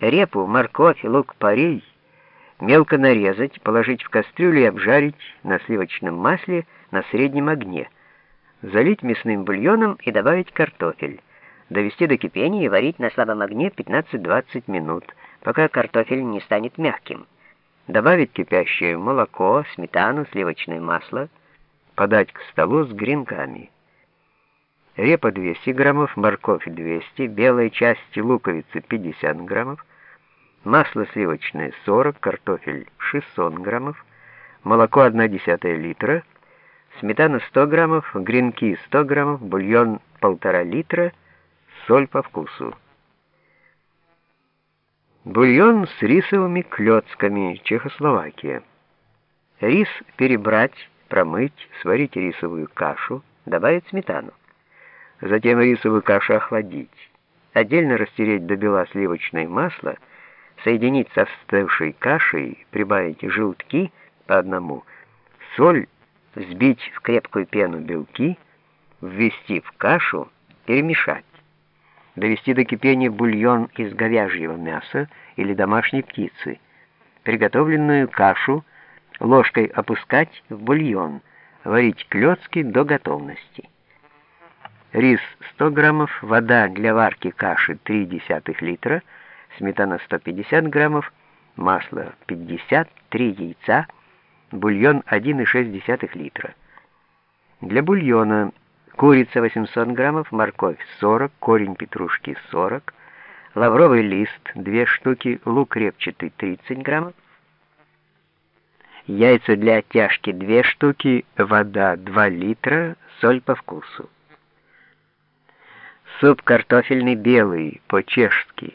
Репу, морковь, лук-порей мелко нарезать, положить в кастрюлю и обжарить на сливочном масле на среднем огне. Залить мясным бульоном и добавить картофель. Довести до кипения и варить на слабом огне 15-20 минут, пока картофель не станет мягким. Добавить кипящее молоко, сметану, сливочное масло. Подать к столу с гренками. Репа 200 граммов, морковь 200, белая часть луковицы 50 граммов, масло сливочное 40, картофель 600 граммов, молоко 1 десятая литра, сметана 100 граммов, гренки 100 граммов, бульон 1,5 литра, соль по вкусу. Бульон с рисовыми клетками, Чехословакия. Рис перебрать, промыть, сварить рисовую кашу, добавить сметану. Затем рисовую кашу охладить. Отдельно растереть до бела сливочное масло, соединить со остывшей кашей, прибавить желтки по одному, соль, взбить в крепкую пену белки, ввести в кашу, перемешать. Довести до кипения бульон из говяжьего мяса или домашней птицы. Приготовленную кашу ложкой опускать в бульон, варить клетки до готовности рис 100 граммов, вода для варки каши 0,3 литра, сметана 150 граммов, масло 50, 3 яйца, бульон 1,6 литра. Для бульона курица 800 граммов, морковь 40, корень петрушки 40, лавровый лист 2 штуки, лук репчатый 30 граммов, яйца для оттяжки 2 штуки, вода 2 литра, соль по вкусу. Суп картофельный белый, по-чешски.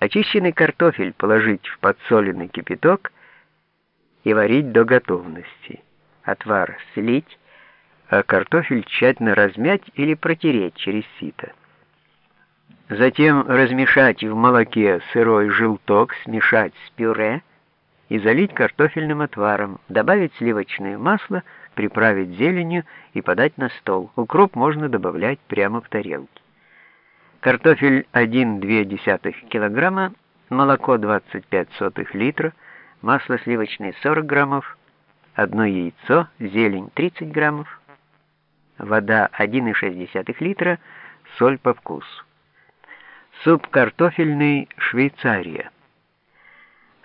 Очищенный картофель положить в подсоленный кипяток и варить до готовности. Отвар слить, а картофель тщательно размять или протереть через сито. Затем размешать в молоке сырой желток, смешать с пюре и залить картофельным отваром, добавить сливочное масло, приправить зеленью и подать на стол. Укроп можно добавлять прямо в тарелке картофель 1,2 кг, молоко 25 сотых масло сливочное 40 граммов, одно яйцо, зелень 30 граммов, вода 1,6 литра, соль по вкусу. Суп картофельный Швейцария.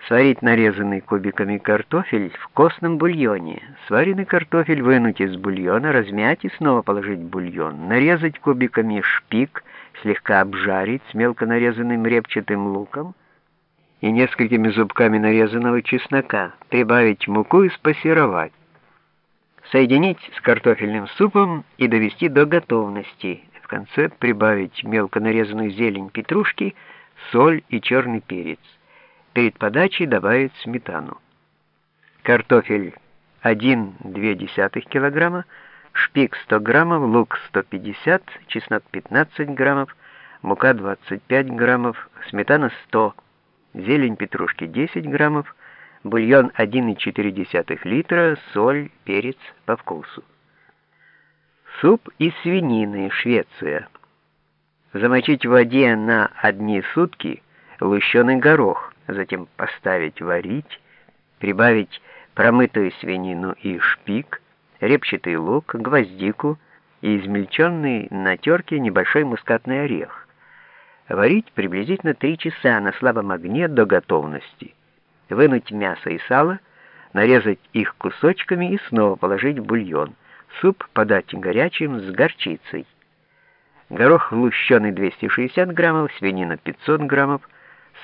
Сварить нарезанный кубиками картофель в костном бульоне. Сваренный картофель вынуть из бульона, размять и снова положить в бульон. Нарезать кубиками шпик, слегка обжарить с мелко нарезанным репчатым луком и несколькими зубками нарезанного чеснока. Прибавить муку и спассеровать. Соединить с картофельным супом и довести до готовности. В конце прибавить мелко нарезанную зелень петрушки, соль и черный перец. Перед подачей добавить сметану. Картофель 1,2 кг, шпик 100 граммов, лук 150, чеснок 15 граммов, мука 25 граммов, сметана 100, зелень петрушки 10 граммов, бульон 1,4 литра, соль, перец по вкусу. Суп из свинины, Швеция. Замочить в воде на одни сутки лущеный горох, затем поставить варить, прибавить промытую свинину и шпик, репчатый лук, гвоздику и измельченный на терке небольшой мускатный орех. Варить приблизительно 3 часа на слабом огне до готовности. Вынуть мясо и сало, нарезать их кусочками и снова положить в бульон. Суп подать горячим с горчицей. Горох лущеный 260 граммов, свинина 500 граммов,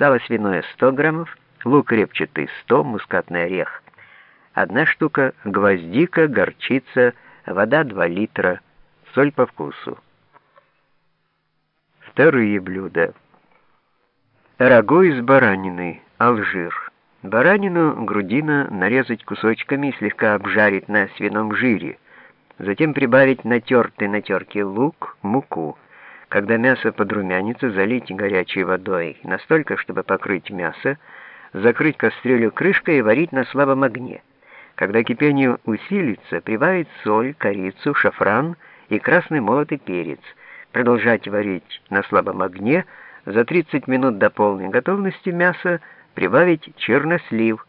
сало свиное 100 граммов, лук репчатый 100, мускатный орех. Одна штука, гвоздика, горчица, вода 2 литра, соль по вкусу. Вторые блюда. Рагу из баранины, Алжир. Баранину, грудина нарезать кусочками и слегка обжарить на свином жире. Затем прибавить натертый на терке лук, муку. Когда мясо подрумянится, залить горячей водой настолько, чтобы покрыть мясо, закрыть кастрюлю крышкой и варить на слабом огне. Когда кипение усилится, прибавить соль, корицу, шафран и красный молотый перец. Продолжать варить на слабом огне, За 30 минут до полной готовности мяса прибавить чернослив,